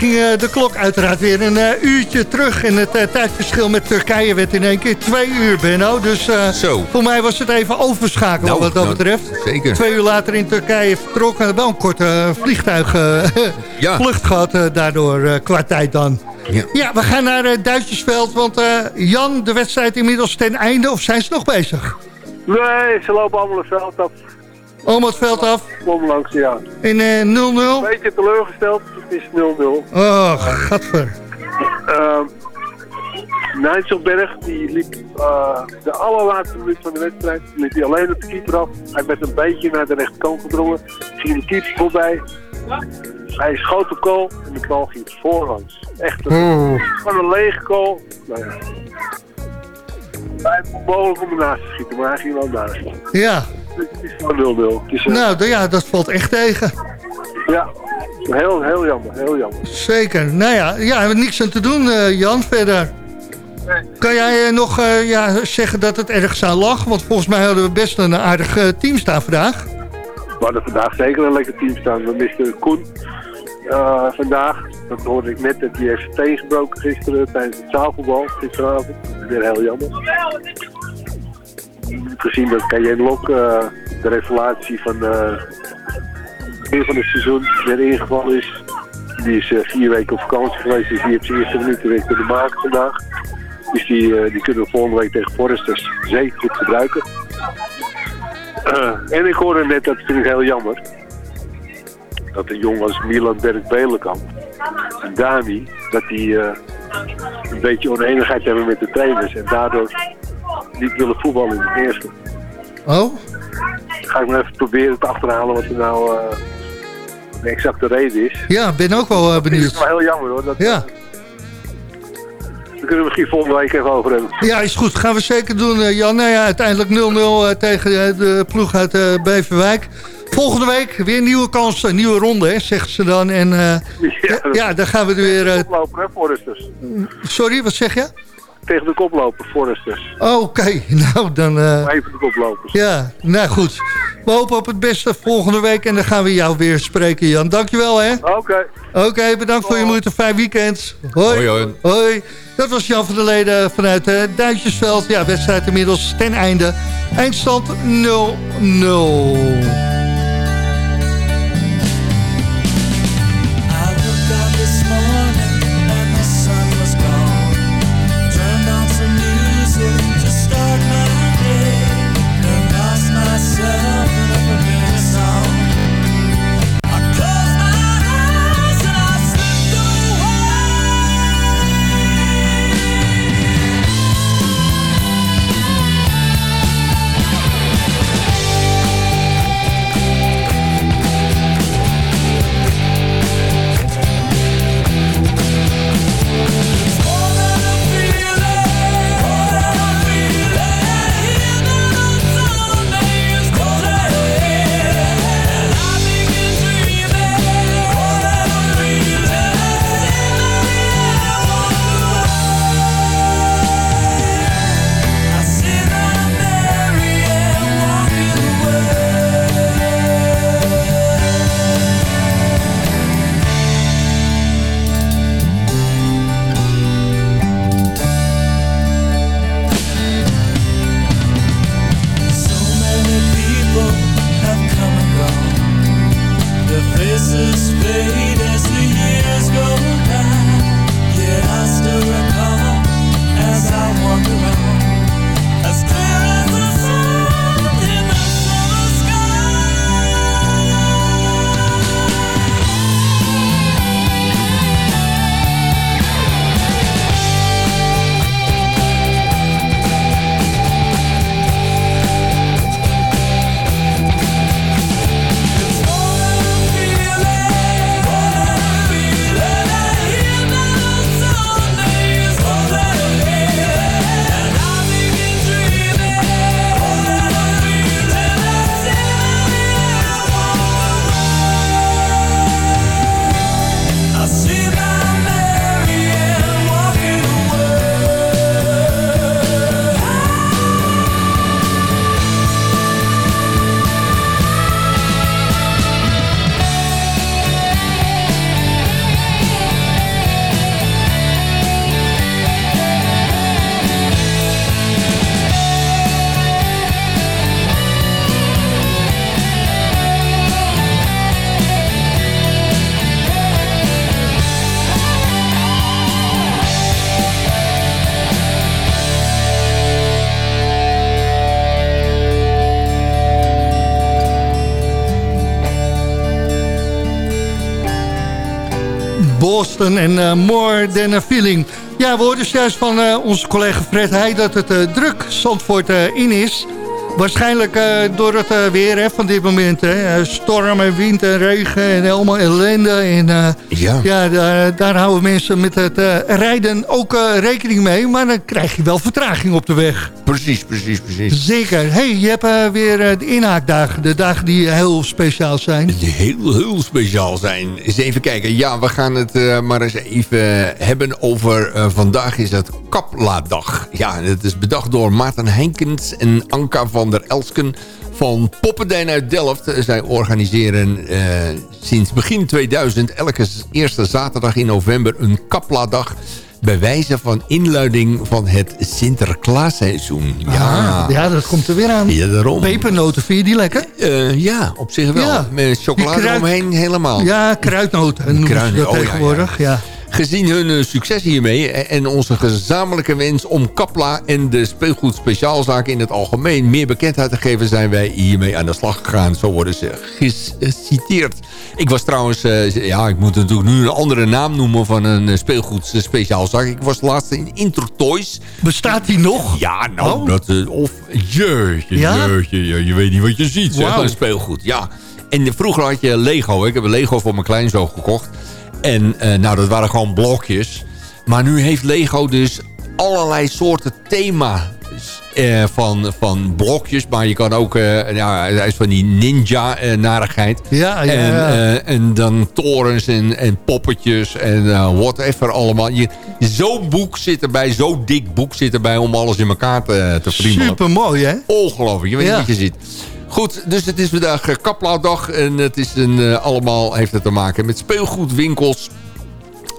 Ging uh, de klok uiteraard weer een uh, uurtje terug. En het uh, tijdverschil met Turkije werd in één keer twee uur, Benno. Dus voor mij was het even overschakelen nou, wat dat nou, betreft. Zeker. Twee uur later in Turkije vertrokken. Wel een korte vliegtuigvlucht ja. gehad daardoor qua tijd dan. Ja. ja, we gaan naar uh, Duitsersveld, want Jan, de wedstrijd inmiddels ten einde, of zijn ze nog bezig? Nee, ze lopen allemaal het veld af. Allemaal het veld af? Kom langs, ja. In 0-0? Een beetje teleurgesteld, het is 0-0. Oh, gadver. Uh, Nijsselberg, die liep uh, de allerlaatste minuut van de wedstrijd. Die liep hij alleen op de keeper af. Hij werd een beetje naar de rechterkant gedrongen. Ging de keeper voorbij. Hij schoot op goal en de bal ging voorlangs. Echt een, oh. een lege goal. Nou ja. Hij mogelijk om ernaast te schieten, maar hij ging wel naast. Ja. Het is gewoon 0-0. Nou, ja, dat valt echt tegen. Ja, heel, heel jammer, heel jammer. Zeker. Nou ja, ja we hebben niks aan te doen, uh, Jan, verder. Nee. Kan jij uh, nog uh, ja, zeggen dat het ergens aan lag? Want volgens mij hadden we best een aardig team staan vandaag. We hadden vandaag zeker een lekker team staan. We misten Koen vandaag. Dat hoorde ik net dat hij heeft tegengebroken gisteren tijdens het zaalvoetbal gisteravond. Weer heel jammer. Gezien dat Cayenne Lok de revelatie van het van het seizoen weer ingevallen is. Die is uh, vier weken op vakantie geweest, dus die heeft zijn eerste minuten weer kunnen maken vandaag. Dus die, die kunnen we volgende week tegen Foresters zeker goed gebruiken. en ik hoorde net, dat vind ik heel jammer, dat een jongen als Milan Berg-Belenkamp en Dani, dat die een beetje oneenigheid hebben met de trainers en daardoor niet willen voetballen in de eerste. Oh? Ga ik maar even proberen te achterhalen wat er nou uh, de exacte reden is. Ja, ben ook wel uh, benieuwd. Het is wel heel jammer hoor. Dat, ja. Daar kunnen we misschien volgende week even over hebben. Ja, is goed. Gaan we zeker doen, Jan. Nou ja, uiteindelijk 0-0 tegen de ploeg uit Beverwijk. Volgende week weer een nieuwe kans, een nieuwe ronde, hè, zegt ze dan. En uh, ja, ja, dan gaan we er weer... Uh... Koploper, hè. Sorry, wat zeg je? Tegen de koploper, Foresters. Oh, Oké, nou dan... Uh... Even de koplopers. Ja, nou goed. We hopen op het beste volgende week en dan gaan we jou weer spreken, Jan. Dankjewel, hè. Oké. Okay. Oké, okay, bedankt voor je moeite. Fijn weekend. Hoi. Hoi, hoi. Dat was Jan van der Leden vanuit uh, Duintjesveld. Ja, wedstrijd inmiddels ten einde. Eindstand 0-0. En More Than a Feeling. Ja, we hoorden juist van onze collega Fred Heij dat het druk Zandvoort in is... Waarschijnlijk uh, door het uh, weer hè, van dit moment. Hè. Storm en wind en regen en helemaal ellende. En, uh, ja, ja daar, daar, houden mensen met het rijden ook rekening mee. Maar dan krijg je wel vertraging op de weg. Precies, precies, precies. Zeker. hey, je hebt weer de inhaakdagen. De dagen die heel speciaal zijn. Die heel, heel speciaal zijn. Eens even kijken. Ja, we gaan het maar eens even hebben over... vandaag is het Kapladag. Ja, het is bedacht door Maarten Henkens en Anka van der Elsken van Poppendijn uit Delft. Zij organiseren sinds begin 2000 elke eerste zaterdag in november een Kapla-dag bij wijze van inluiding van het Sinterklaasseizoen. Ja. Ah, ja, dat komt er weer aan. Ja, daarom. Pepernoten, vind je die lekker? Uh, ja, op zich wel. Ja. Met chocolade kruid... omheen helemaal. Ja, kruidnoten noemen Kruid... ze dat oh, tegenwoordig. ja. ja. Gezien hun eh, succes hiermee en onze gezamenlijke wens om Kapla en de speelgoed speciaalzaken in het algemeen meer bekendheid te geven, zijn wij hiermee aan de slag gegaan. Zo worden ze geciteerd. Ik was trouwens, uh, ja, ik moet natuurlijk nu een andere naam noemen van een speelgoed speciaalzaak. Ik was laatst in Intertoys. Bestaat die nog? Ja, nou, oh. dat, of jeetje, ja? jeetje, je, je weet niet wat je ziet, zeg, een speelgoed. Ja. En vroeger had je Lego. Ik heb een Lego voor mijn kleinzoon gekocht. En uh, nou, dat waren gewoon blokjes. Maar nu heeft Lego dus allerlei soorten thema uh, van, van blokjes. Maar je kan ook, uh, ja, hij is van die ninja-narigheid. ja, ja, en, ja. en dan torens en, en poppetjes en whatever allemaal. Je, zo'n boek zit erbij, zo'n dik boek zit erbij om alles in elkaar te, te friemelen. Super mooi, hè? Ongelooflijk, je weet niet wat je ziet. Goed, dus het is vandaag uh, Kaplaudag. En het is een, uh, allemaal heeft het te maken met speelgoedwinkels.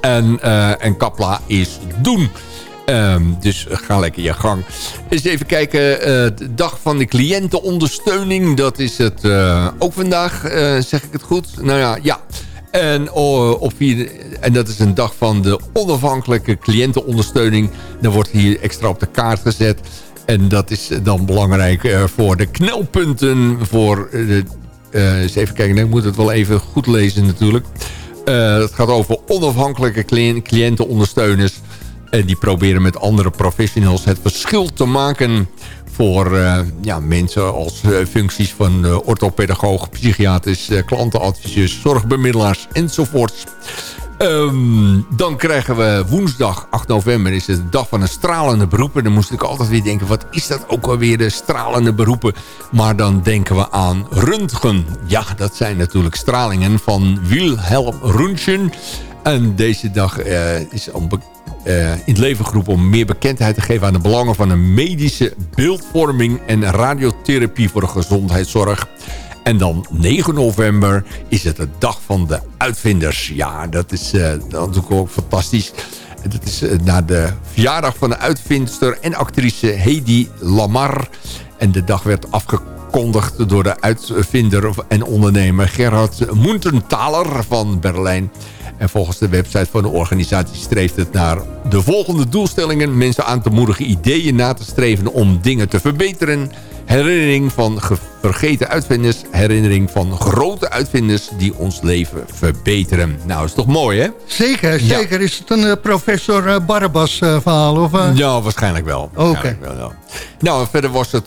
En, uh, en Kapla is doen. Um, dus ga lekker je gang. Eens even kijken. de dag van de cliëntenondersteuning. Dat is het ook vandaag. zeg ik het goed? Nou ja, ja. En, op en dat is een dag van de onafhankelijke cliëntenondersteuning. Dan wordt hier extra op de kaart gezet. En dat is dan belangrijk uh, voor de knelpunten. Voor de, uh, eens even kijken, ik moet het wel even goed lezen natuurlijk. Het gaat over onafhankelijke cliëntenondersteuners. En die proberen met andere professionals het verschil te maken voor ja, mensen als functies van orthopedagoog, psychiatrisch, klantenadviseurs, zorgbemiddelaars enzovoorts. Um, dan krijgen we woensdag 8 november is het de dag van een stralende beroepen. Dan moest ik altijd weer denken, wat is dat ook alweer de stralende beroepen? Maar dan denken we aan röntgen. Ja, dat zijn natuurlijk stralingen van Wilhelm Röntgen. En deze dag uh, is om uh, in het leven geroepen om meer bekendheid te geven aan de belangen van een medische beeldvorming en radiotherapie voor de gezondheidszorg. En dan 9 november is het de dag van de uitvinders. Ja, dat is uh, natuurlijk ook fantastisch. Dat is uh, naar de verjaardag van de uitvindster en actrice Heidi Lamar. En de dag werd afgekondigd door de uitvinder en ondernemer Gerhard Muntenthaler van Berlijn. En volgens de website van de organisatie streeft het naar de volgende doelstellingen. Mensen aan te moedigen ideeën na te streven om dingen te verbeteren Herinnering van vergeten uitvinders. Herinnering van grote uitvinders die ons leven verbeteren. Nou, is toch mooi, hè? Zeker, zeker. Is het een uh, professor uh, Barabbas uh, verhaal? Of, Ja, waarschijnlijk wel. Oké. Nou, verder was het...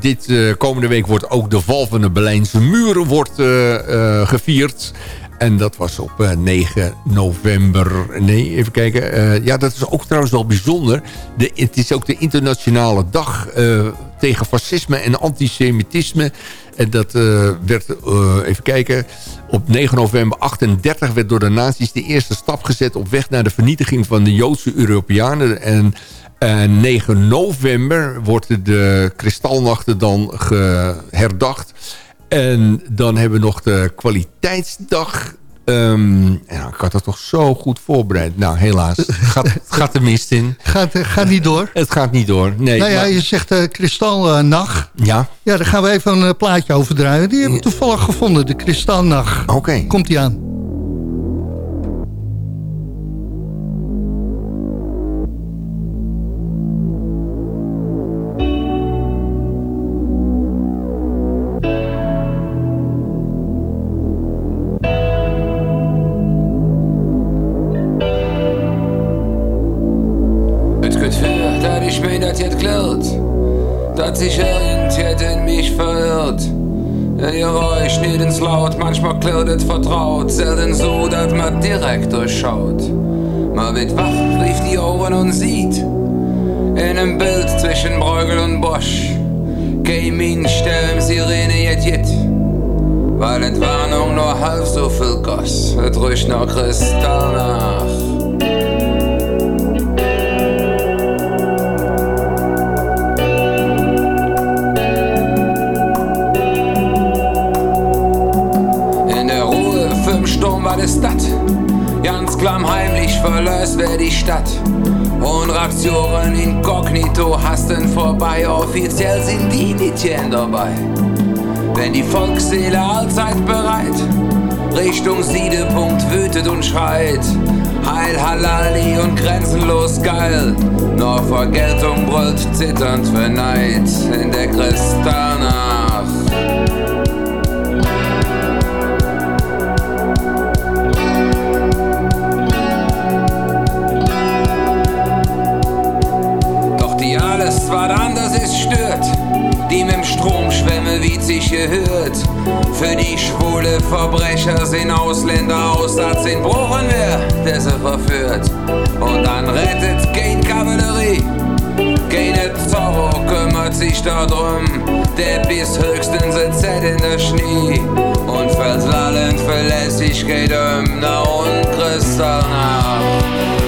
dit komende week wordt ook de val van de Berlijnse muren wordt, gevierd. En dat was op 9 november. Nee, even kijken. ja, dat is ook trouwens wel bijzonder. De, het is ook de internationale dag tegen fascisme en antisemitisme. En dat werd, even kijken, op 9 november 38 werd door de nazi's de eerste stap gezet... op weg naar de vernietiging van de Joodse Europeanen. En uh, 9 november wordt de kristalnachten dan herdacht. En dan hebben we nog de kwaliteitsdag Um, ja, ik had het toch zo goed voorbereid. Nou, helaas. Gaat, gaat de mist in. Gaat, eh, gaat niet door? Het gaat niet door, nee. Nou ja, je zegt uh, Kristalnacht. ja. Ja, daar gaan we even een plaatje over draaien. Die heb ik toevallig gevonden, de Kristalnacht. Oké. Komt die aan. Anders ist, stört. Die mit dem Strom schwemme, wie sich gehört. Für die schwule Verbrecher sind Ausländer aus, als in Bruchen wer, der sie verführt. Und dann rettet kein Kavallerie. Keine Zorro kümmert sich darum, der bis höchstens Z in der Schnee und versallend Verlässlichkeit um, na und Kristallnacht.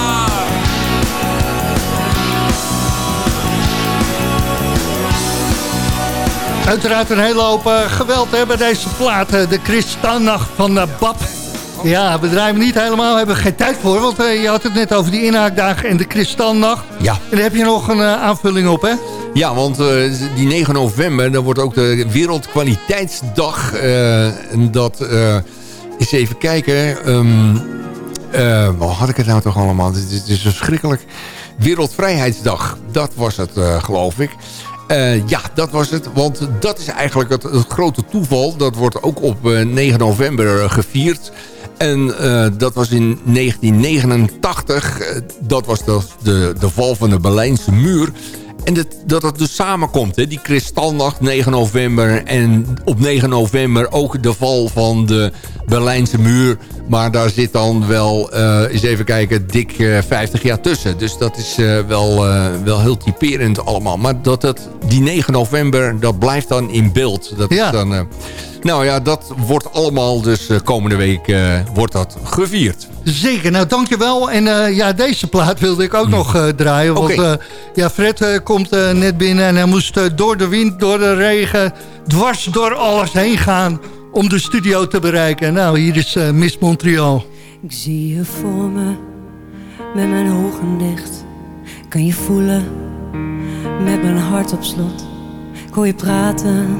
Uiteraard een hele hoop uh, geweld hè, bij deze plaat. Uh, de Kristalnacht van uh, Bab. Ja, we draaien niet helemaal. We hebben geen tijd voor. Want je had het net over die inhaakdagen en de Kristalnacht. Ja. En daar heb je nog een aanvulling op, hè? Ja, want die 9 november, dan wordt ook de Wereldkwaliteitsdag. en dat is even kijken. Um, wat had ik het nou toch allemaal? Het is, het is verschrikkelijk. Wereldvrijheidsdag, dat was het, geloof ik. Uh, ja, dat was het. Want dat is eigenlijk het, grote toeval. Dat wordt ook op uh, 9 november gevierd. En dat was in 1989. dat was de, de, de val van de Berlijnse muur. En dat, dat dus samenkomt, hè? die kristalnacht 9 november. En op 9 november ook de val van de Berlijnse muur. Maar daar zit dan wel, uh, eens even kijken, dik uh, eh, 50 jaar tussen. Dus dat is uh, wel, wel heel typerend allemaal. Maar dat, dat, die 9 november, dat blijft dan in beeld. Dat ja. is dan, nou ja, dat wordt allemaal dus komende week wordt dat gevierd. Zeker, nou dankjewel. En uh, ja, deze plaat wilde ik ook mm. nog uh, draaien. Want okay. uh, ja, Fred komt net binnen en hij moest door de wind, door de regen... dwars door alles heen gaan om de studio te bereiken. Nou, hier is Miss Montreal. Ik zie je voor me, met mijn ogen dicht. Kan je voelen, met mijn hart op slot. Ik hoor je praten,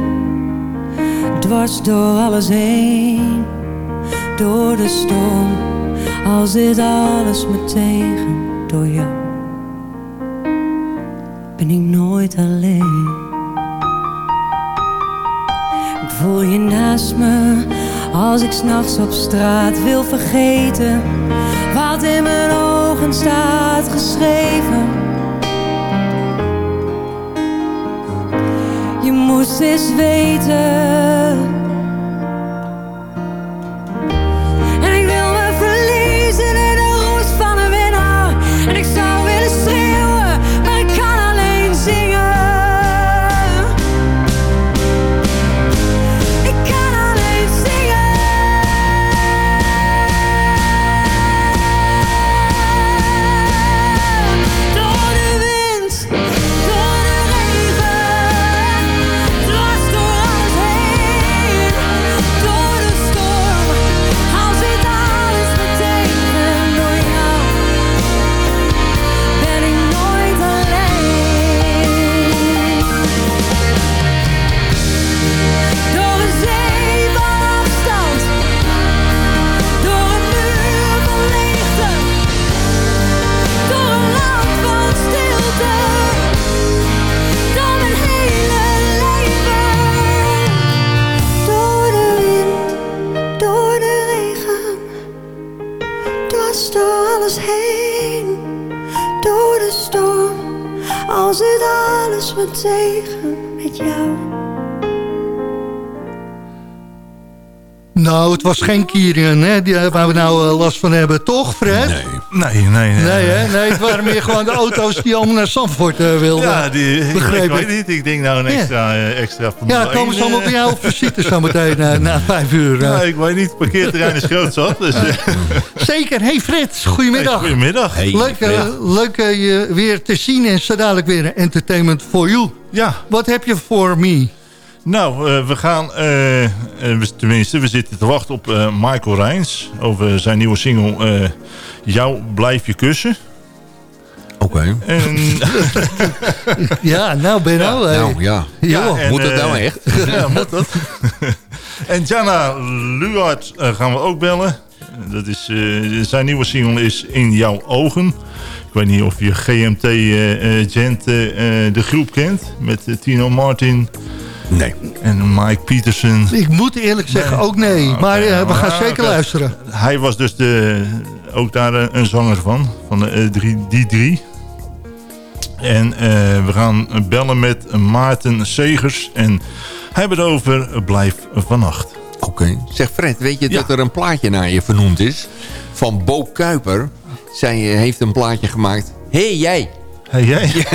Dwars door alles heen. Door de storm, als dit alles me tegen. Door jou ben ik nooit alleen. Ik voel je naast me als ik s'nachts op straat wil vergeten wat in mijn ogen staat geschreven. Moest eens weten Nou, het was geen Kirian, hè, die, waar we nou eh, last van hebben. Toch, Fred? Nee. Nee, nee, nee. Nee, hè? nee, het waren meer gewoon de auto's die allemaal naar Zandvoort uh, wilden. Ja, die, ik, Begreep ik ik. weet niet. Ik denk nou een Ja. extra, eh, extra Ja, komen ze allemaal bij jou op visite zometeen uh, na vijf uur. Ja, uh. ik weet niet. Het parkeerterrein is groot zat. Dus, eh, Zeker. Hey Fred, goedemiddag. hey, goedemiddag. Hey, Leuk, uh, Fred. leuk uh, je weer te zien en zo dadelijk weer een entertainment for you. Ja, Wat heb je voor me? Nou, eh, we gaan... eh, eh, we- tenminste, we zitten te wachten op eh, Michael Rijns. Over zijn nieuwe single... eh, Jou blijf je kussen. Oké. En, Ja, nou Benno. hey. Nou, ja. Ja, en, Moet eh, nou echt? ja, moet dat. en Jana Luart gaan we ook bellen. Dat is, eh, zijn nieuwe single is In Jouw Ogen. Ik weet niet of je GMT Gent de groep kent. Met Tino Martin Nee. en Mike Peterson. Ik moet eerlijk zeggen ook nee. Maar uh, we gaan Ah, zeker luisteren. Hij was dus de, ook daar eh, een zanger van. Van de, eh, drie, die drie. En eh, we gaan bellen met Maarten Segers. En hij hebben het over Blijf vannacht. Oké. Zeg Fred, weet je Ja. dat er een plaatje naar je vernoemd is? Van Bo Kuiper. Zij eh, heeft een plaatje gemaakt. Hé, hey, jij. Hey, jij?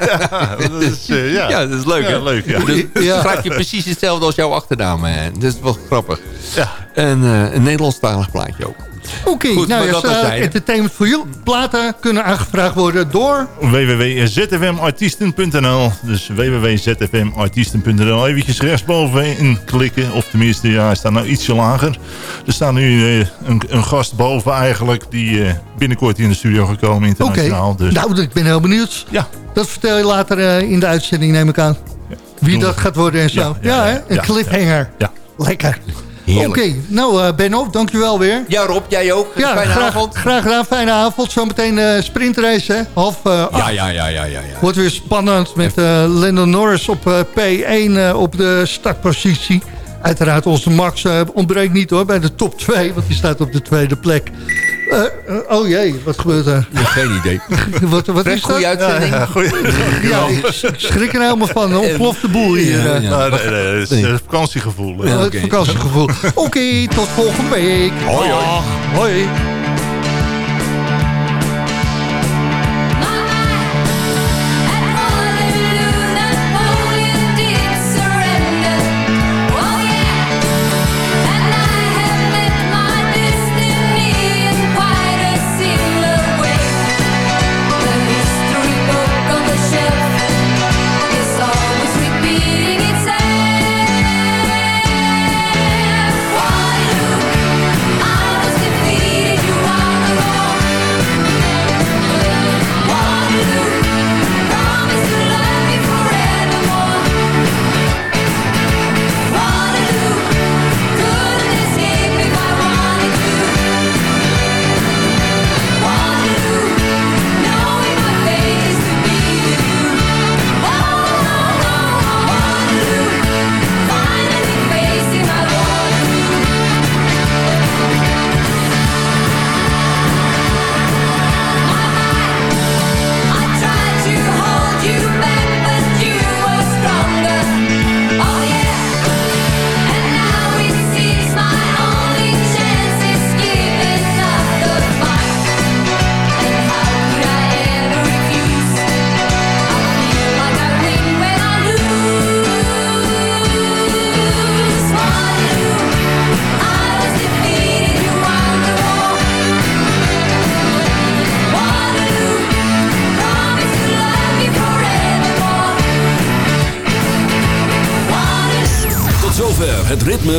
ja, dat is, eh, ja. Ja, dat is leuk, Ja, hè? leuk, ja. Dus Ja. je precies hetzelfde als jouw achternaam. hè. Dat is wel grappig. Ja. En eh, een Nederlandstalig plaatje ook. Oké, Goed, nou ja, dat terzijde. entertainment for you. Platen kunnen aangevraagd worden door... www.zfmartiesten.nl Dus www.zfmartiesten.nl Eventjes rechtsbovenin klikken. Of tenminste, ja, hij staat nou ietsje lager. Er staat nu eh, een, een gast boven eigenlijk... die eh, binnenkort in de studio gekomen Oké, internationaal. Dus nou, ik ben heel benieuwd. ja, Dat vertel je later eh, in de uitzending, neem ik aan. Wie dat gaat worden en zo. Ja, Ja, ja, hè? ja, een cliffhanger. ja. Lekker. Oké, nou eh Benno, dankjewel weer. Ja Rob, jij ook. Ja, Fijne graag, avond. graag gedaan. Fijne avond. Zometeen eh sprintrace, hè? Half acht. Ja, ja, ja, ja, ja. ja. Wordt weer spannend met Lennon Norris op eh, P1 eh, op de startpositie. Uiteraard onze Max eh, ontbreekt niet hoor bij de top 2, want die staat op de tweede plek. Eh, eh, oh jee, wat gebeurt er? Ja, Geen idee. wat wat Fred, is dat? uitzending. ja, goeie. Ja, ik, ik schrik er helemaal van. Een ontplofte boel hier. Ja, ja. Nou, nee, nee, het is een vakantiegevoel. Het vakantiegevoel. Oké, tot volgende week. Hoi. Hoi.